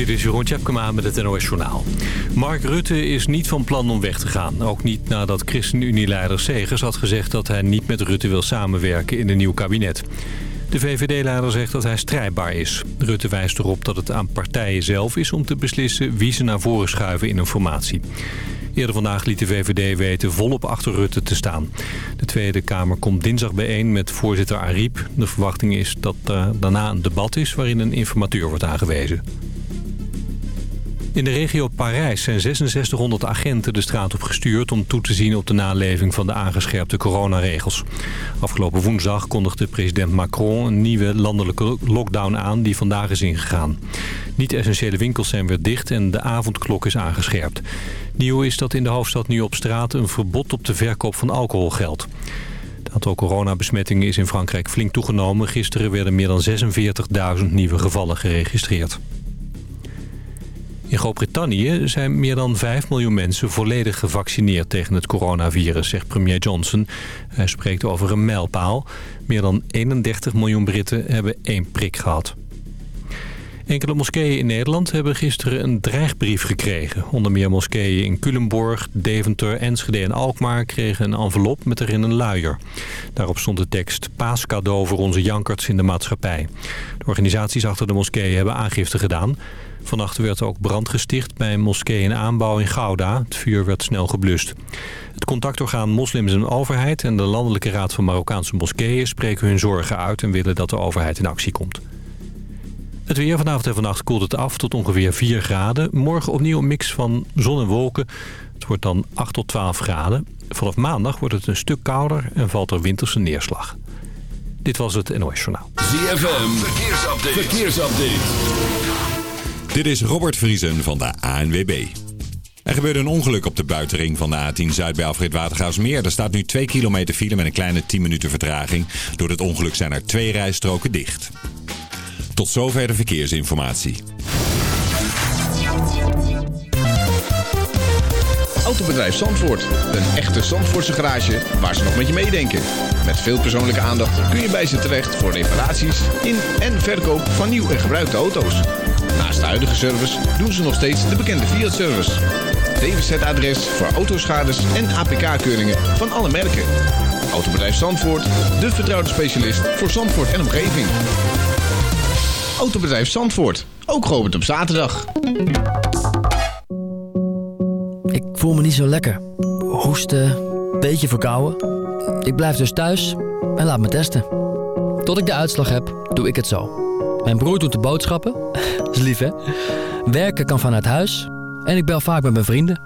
Dit is Jeroen Tjepkema met het NOS Journaal. Mark Rutte is niet van plan om weg te gaan. Ook niet nadat ChristenUnie-leider Segers had gezegd dat hij niet met Rutte wil samenwerken in een nieuw kabinet. De VVD-leider zegt dat hij strijdbaar is. Rutte wijst erop dat het aan partijen zelf is om te beslissen wie ze naar voren schuiven in een formatie. Eerder vandaag liet de VVD weten volop achter Rutte te staan. De Tweede Kamer komt dinsdag bijeen met voorzitter Ariep. De verwachting is dat er daarna een debat is waarin een informateur wordt aangewezen. In de regio Parijs zijn 6600 agenten de straat op gestuurd... om toe te zien op de naleving van de aangescherpte coronaregels. Afgelopen woensdag kondigde president Macron een nieuwe landelijke lockdown aan... die vandaag is ingegaan. Niet-essentiële winkels zijn weer dicht en de avondklok is aangescherpt. Nieuw is dat in de hoofdstad nu op straat een verbod op de verkoop van alcohol geldt. Het aantal coronabesmettingen is in Frankrijk flink toegenomen. Gisteren werden meer dan 46.000 nieuwe gevallen geregistreerd. In Groot-Brittannië zijn meer dan 5 miljoen mensen volledig gevaccineerd tegen het coronavirus, zegt premier Johnson. Hij spreekt over een mijlpaal. Meer dan 31 miljoen Britten hebben één prik gehad. Enkele moskeeën in Nederland hebben gisteren een dreigbrief gekregen. Onder meer moskeeën in Culemborg, Deventer, Enschede en Alkmaar kregen een envelop met erin een luier. Daarop stond de tekst paascadeau voor onze jankerts in de maatschappij. De organisaties achter de moskeeën hebben aangifte gedaan. Vannacht werd ook brand gesticht bij een moskee in aanbouw in Gouda. Het vuur werd snel geblust. Het contactorgaan Moslims en Overheid en de Landelijke Raad van Marokkaanse Moskeeën spreken hun zorgen uit en willen dat de overheid in actie komt. Het weer vanavond en vannacht koelt het af tot ongeveer 4 graden. Morgen opnieuw een mix van zon en wolken. Het wordt dan 8 tot 12 graden. Vanaf maandag wordt het een stuk kouder en valt er winterse neerslag. Dit was het NOS Journaal. ZFM, verkeersupdate. verkeersupdate. Dit is Robert Vriesen van de ANWB. Er gebeurde een ongeluk op de buitenring van de A10 Zuid bij Alfred Watergaasmeer. Er staat nu 2 kilometer file met een kleine 10 minuten vertraging. Door het ongeluk zijn er twee rijstroken dicht. Tot zover de verkeersinformatie. Autobedrijf Zandvoort. Een echte Zandvoortse garage waar ze nog met je meedenken. Met veel persoonlijke aandacht kun je bij ze terecht voor reparaties in en verkoop van nieuw en gebruikte auto's. Naast de huidige service doen ze nog steeds de bekende Fiat-service. DWZ-adres voor autoschades en APK-keuringen van alle merken. Autobedrijf Zandvoort, de vertrouwde specialist voor Zandvoort en omgeving. Autobedrijf Zandvoort, ook geopend op zaterdag. Ik voel me niet zo lekker. Hoesten, beetje verkouden. Ik blijf dus thuis en laat me testen. Tot ik de uitslag heb, doe ik het zo. Mijn broer doet de boodschappen. is lief, hè? Werken kan vanuit huis. En ik bel vaak met mijn vrienden.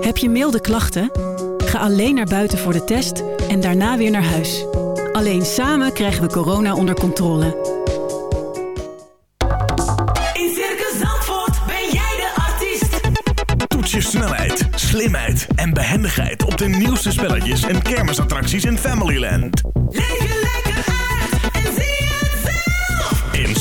Heb je milde klachten? Ga alleen naar buiten voor de test en daarna weer naar huis. Alleen samen krijgen we corona onder controle. In Circus Zandvoort ben jij de artiest. Toets je snelheid, slimheid en behendigheid op de nieuwste spelletjes en kermisattracties in Familyland. Leef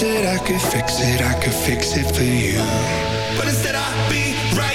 that I could fix it, I could fix it for you. But instead, I'll be right.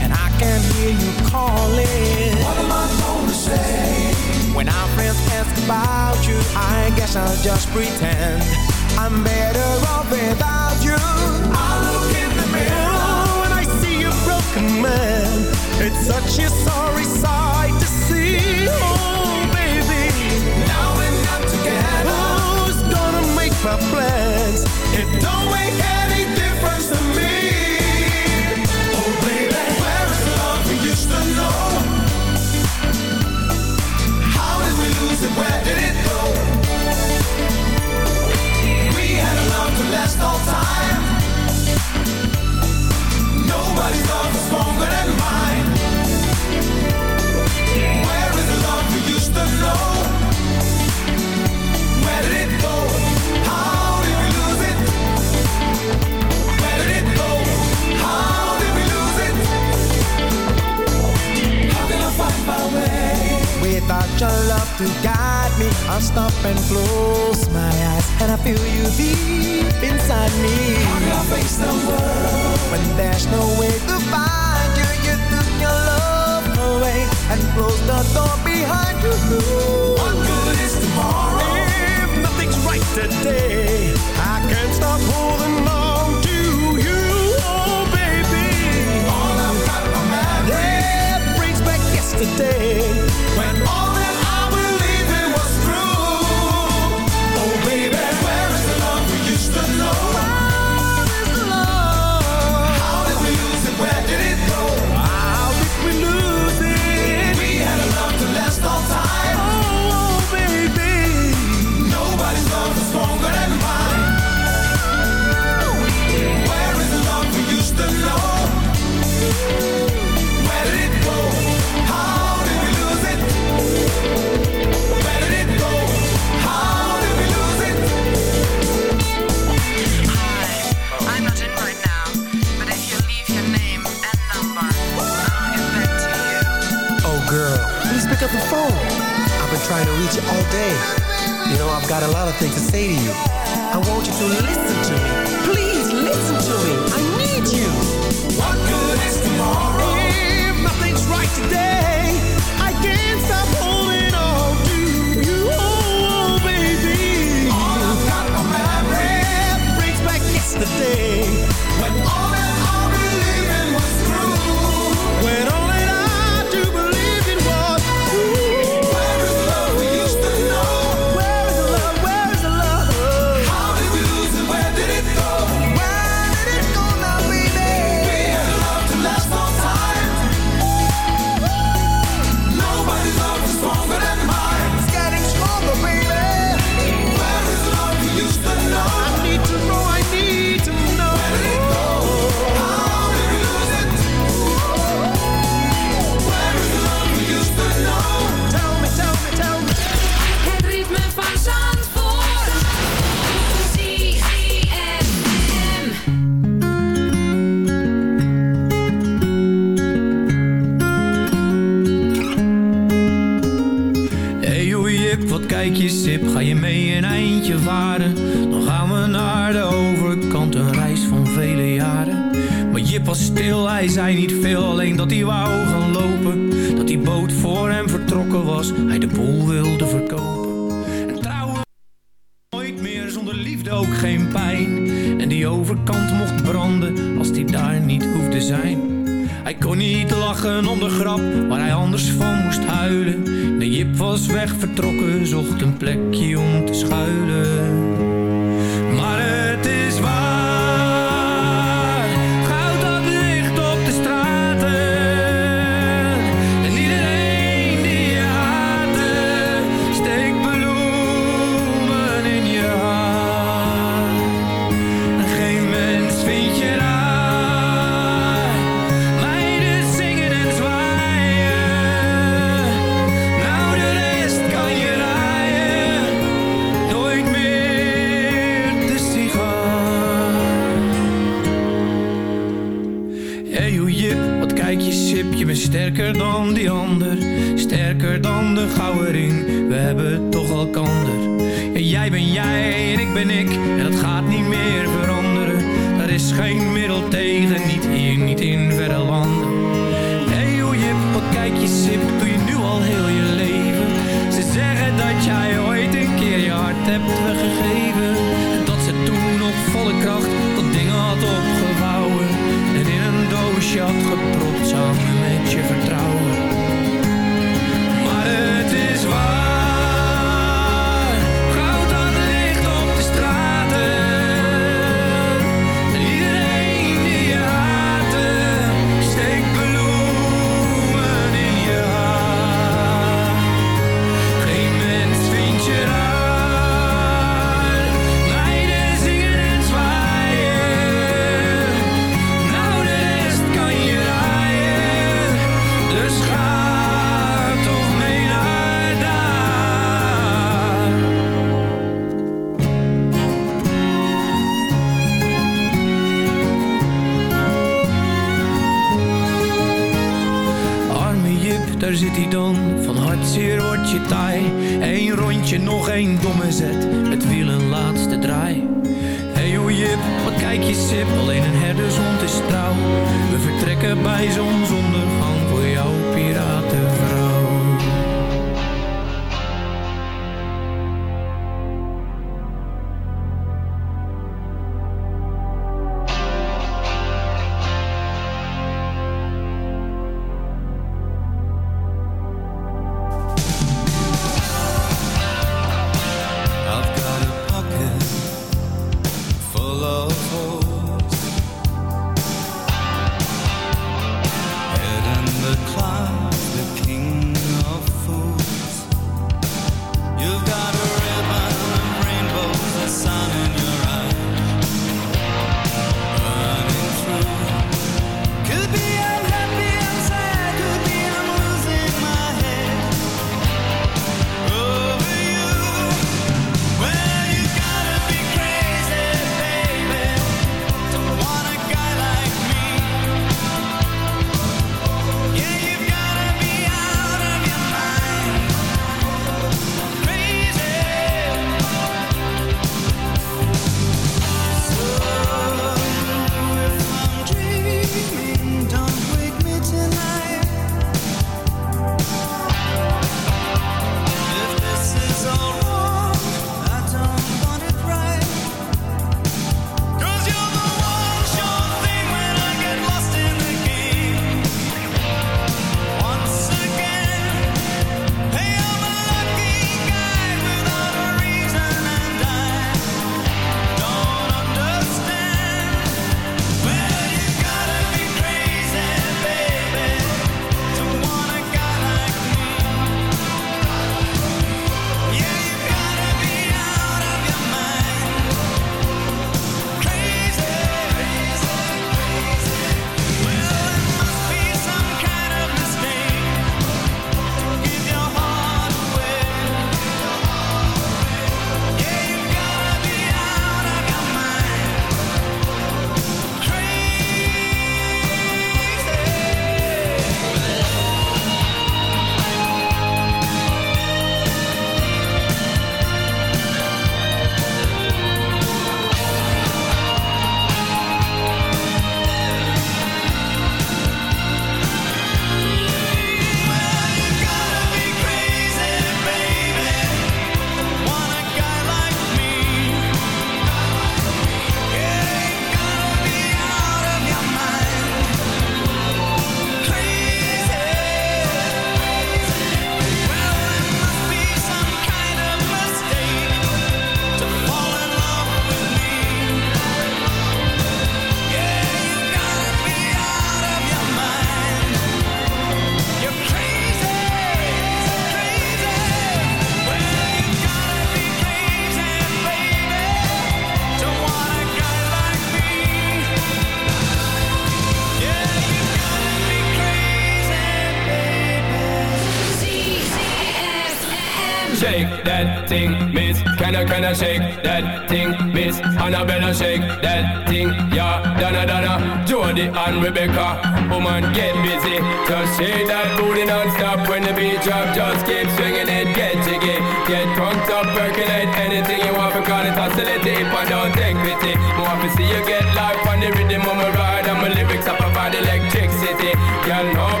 That thing, miss? Annabella shake that thing, yeah. Donna, Donna, Jody and Rebecca. Woman, get busy. Just shake that booty non-stop when the beat drop. Just keep swinging it, get jiggy. Get drunk up, percolate anything you want. Call it oscillate if I don't take pity. More to see you get life on the rhythm of my ride. And my lyrics up about electricity. Girl, nobody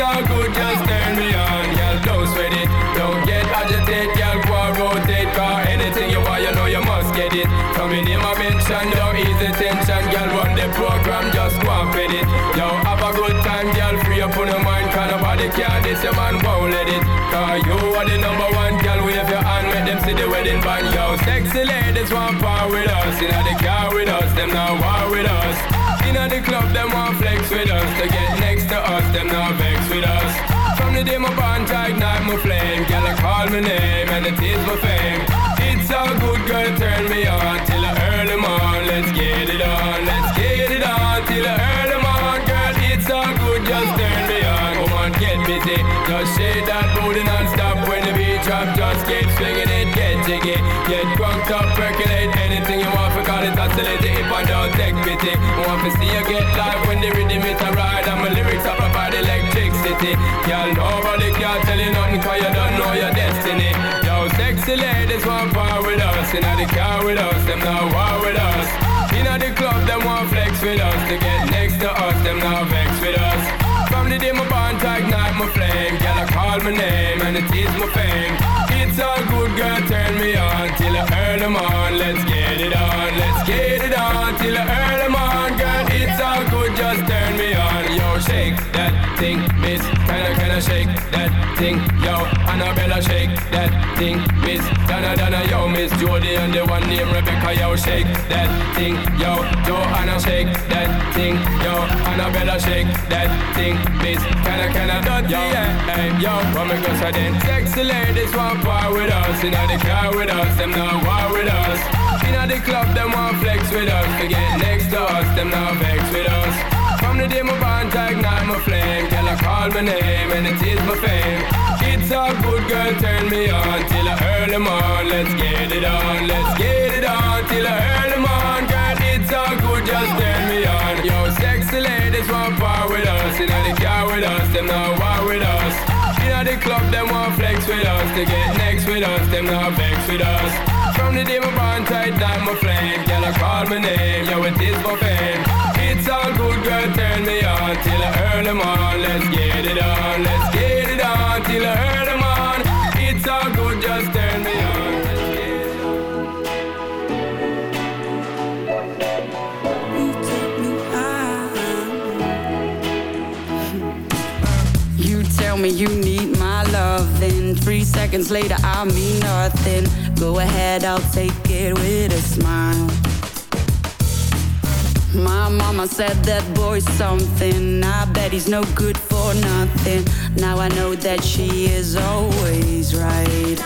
all good, just turn me on. Girl, don't sweat it, don't get agitated. Girl, go and rotate Cause anything you want, you know you must get it. Coming in my mention, don't ease the tension. Girl, run the program, just go and fit it. Yo, have a good time, girl, free up on your mind. Cause nobody can, this your man won't let it. Cause you are the number one girl, wave your hand, make them see the wedding band. Yo, sexy ladies want part with us. Inna the car with us, them now war with us. Inna the club, them want flex with us. To get next to us, them now us. From the day my bond ignite my flame. Girl, I call my name and it is my fame It's a good girl, turn me on Till I earn them on, let's get it on Let's get it on, till I earn them on Girl, it's all good, just turn me on. Come on, get busy, just shake that booty non-stop. When the beat drop, just keep swinging it, get jiggy. Get drunk up, percolate anything you want. It, oscillate it if I don't take pity. I want to see you get live when the rhythm is a electricity Girl, nobody can tell you nothing cause you don't know your destiny. Yo, sexy ladies want part with us. Inna the car with us, them now war with us. Inna the club, them want flex with us. To get next to us, them now vex with us. From the day my bond ignite my flame. Girl, I call my name and it is my fame. It's all good, girl, turn me on Till I earn them on, let's get it on Let's get it on, till I earn them on Girl, it's all that thing, miss. Kinda, kinda shake that thing? Yo, Annabella, shake that thing, miss. Donna, Donna, yo, miss. Jody And the one named Rebecca, yo, shake that thing Yo, Joanna, shake that thing Yo, Annabella, shake that thing, miss. Kinda, kinda, dirty, yeah Hey, yo, come and go, so then Sexy ladies want part with us. Inna the car with us, them now war with us. Inna the club, them want flex with us. To get next to us, them now vex with us From the day my bond ignite my flame. Girl, I call my name and it is my fame. It's all good, girl, turn me on Till I earn them on, let's get it on Let's get it on, till I earn them on Girl, it's all good, just turn me on. Yo, sexy ladies want part with us. Inna the car with us, them now war with us. Inna the club, them want flex with us. To get next with us, them now vex with us. From the day my bond tight my flame. Girl, I call my name, yo, it is my fame It's all good, girl, turn me on Till I earn them on, let's get it on Let's get it on, till I earn them on It's all good, just turn me on You tell me you need my love, then three seconds later I mean nothing. Go ahead, I'll take it with a smile. My mama said that boy's something. I bet he's no good for nothing. Now I know that she is always right.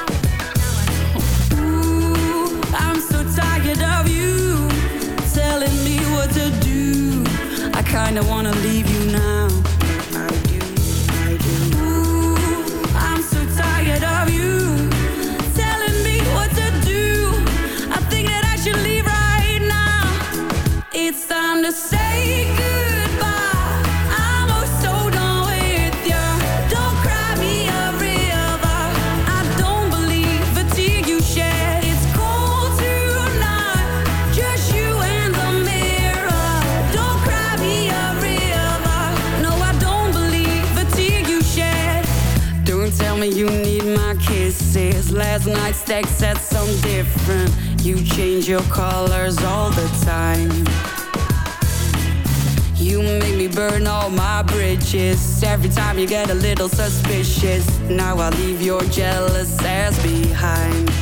Ooh, I'm so tired of you telling me what to do. I kinda wanna leave you now. Last night's text said something different. You change your colors all the time. You make me burn all my bridges. Every time you get a little suspicious. Now I leave your jealous ass behind.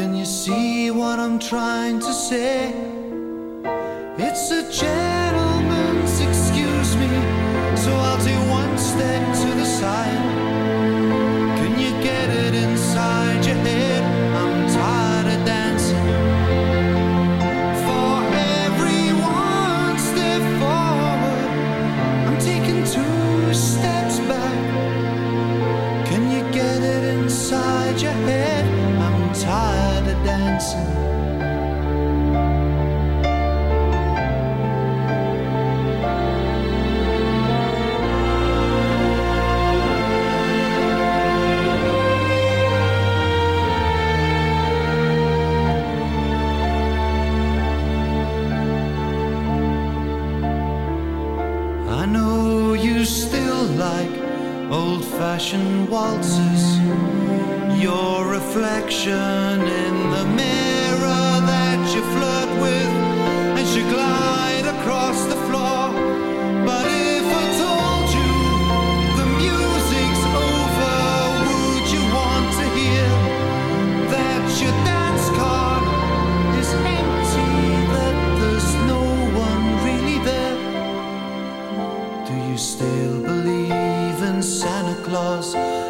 Can you see what I'm trying to say? It's a gentleman's excuse me, so I'll take one step to the side. Old fashioned waltzes. Your reflection in the mirror that you flirt with